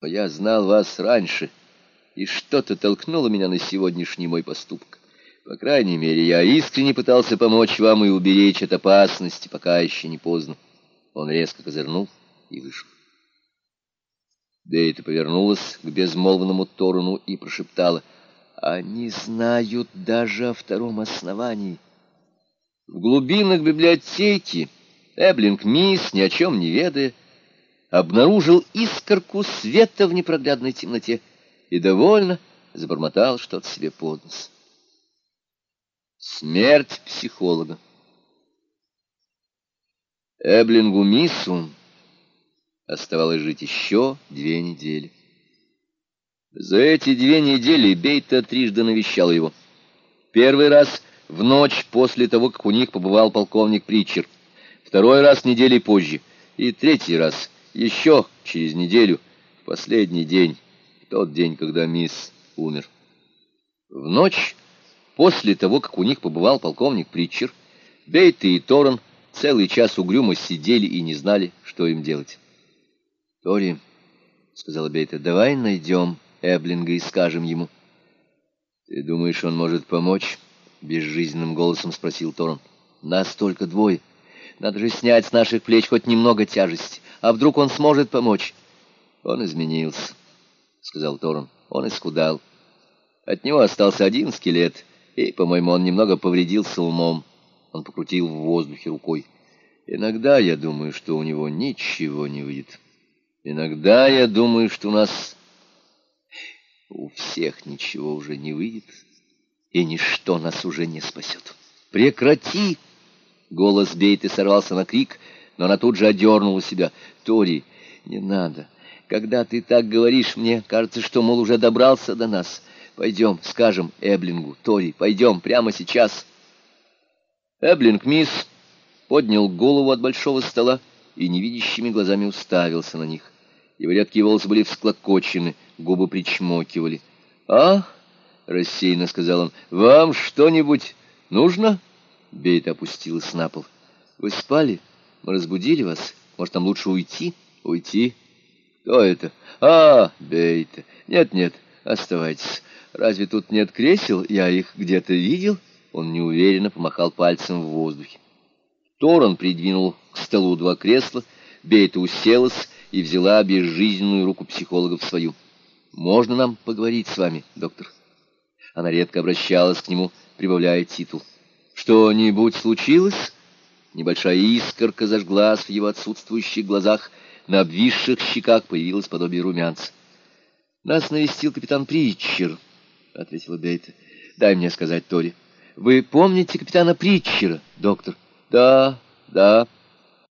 Но я знал вас раньше, и что-то толкнуло меня на сегодняшний мой поступок. По крайней мере, я искренне пытался помочь вам и уберечь от опасности, пока еще не поздно. Он резко козырнул и вышел. Дейта повернулась к безмолвному Торону и прошептала, «Они знают даже о втором основании». В глубинах библиотеки Эблинг Мисс, ни о чем не ведая, обнаружил искорку света в непроглядной темноте и довольно забормотал что-то себе под нос. Смерть психолога. Эблингу Миссу оставалось жить еще две недели. За эти две недели Бейта трижды навещал его. Первый раз в ночь после того, как у них побывал полковник Притчер. Второй раз недели позже. И третий раз еще через неделю, в последний день, в тот день, когда мисс умер. В ночь после того, как у них побывал полковник Притчер, Бейта и Торрен целый час угрюмо сидели и не знали, что им делать. «Тори», — сказала Бейта, — «давай найдем Эблинга и скажем ему». «Ты думаешь, он может помочь?» — безжизненным голосом спросил Торн. «Нас только двое. Надо же снять с наших плеч хоть немного тяжести. А вдруг он сможет помочь?» «Он изменился», — сказал Торн. «Он исхудал. От него остался один скелет, и, по-моему, он немного повредился умом». Он покрутил в воздухе рукой. «Иногда я думаю, что у него ничего не выйдет». Иногда я думаю, что у нас у всех ничего уже не выйдет, и ничто нас уже не спасет. Прекрати! Голос Бейты сорвался на крик, но она тут же одернула себя. Тори, не надо. Когда ты так говоришь, мне кажется, что, мол, уже добрался до нас. Пойдем, скажем Эблингу. Тори, пойдем прямо сейчас. Эблинг, мисс, поднял голову от большого стола и невидящими глазами уставился на них. Его редкие волосы были всклокочены, губы причмокивали. «А?» — рассеянно сказал он. «Вам что-нибудь нужно?» Бейт опустилась на пол. «Вы спали? Мы разбудили вас. Может, нам лучше уйти?» «Уйти? Кто это?» «А, Бейта! Нет-нет, оставайтесь. Разве тут нет кресел? Я их где-то видел?» Он неуверенно помахал пальцем в воздухе. Торон придвинул к столу два кресла, Бейта уселась и взяла безжизненную руку психолога в свою. «Можно нам поговорить с вами, доктор?» Она редко обращалась к нему, прибавляя титул. «Что-нибудь случилось?» Небольшая искорка зажглась в его отсутствующих глазах, на обвисших щеках появилось подобие румянца. «Нас навестил капитан Притчер», — ответила Бейта. «Дай мне сказать, Тори. Вы помните капитана Притчера, доктор?» «Да, да».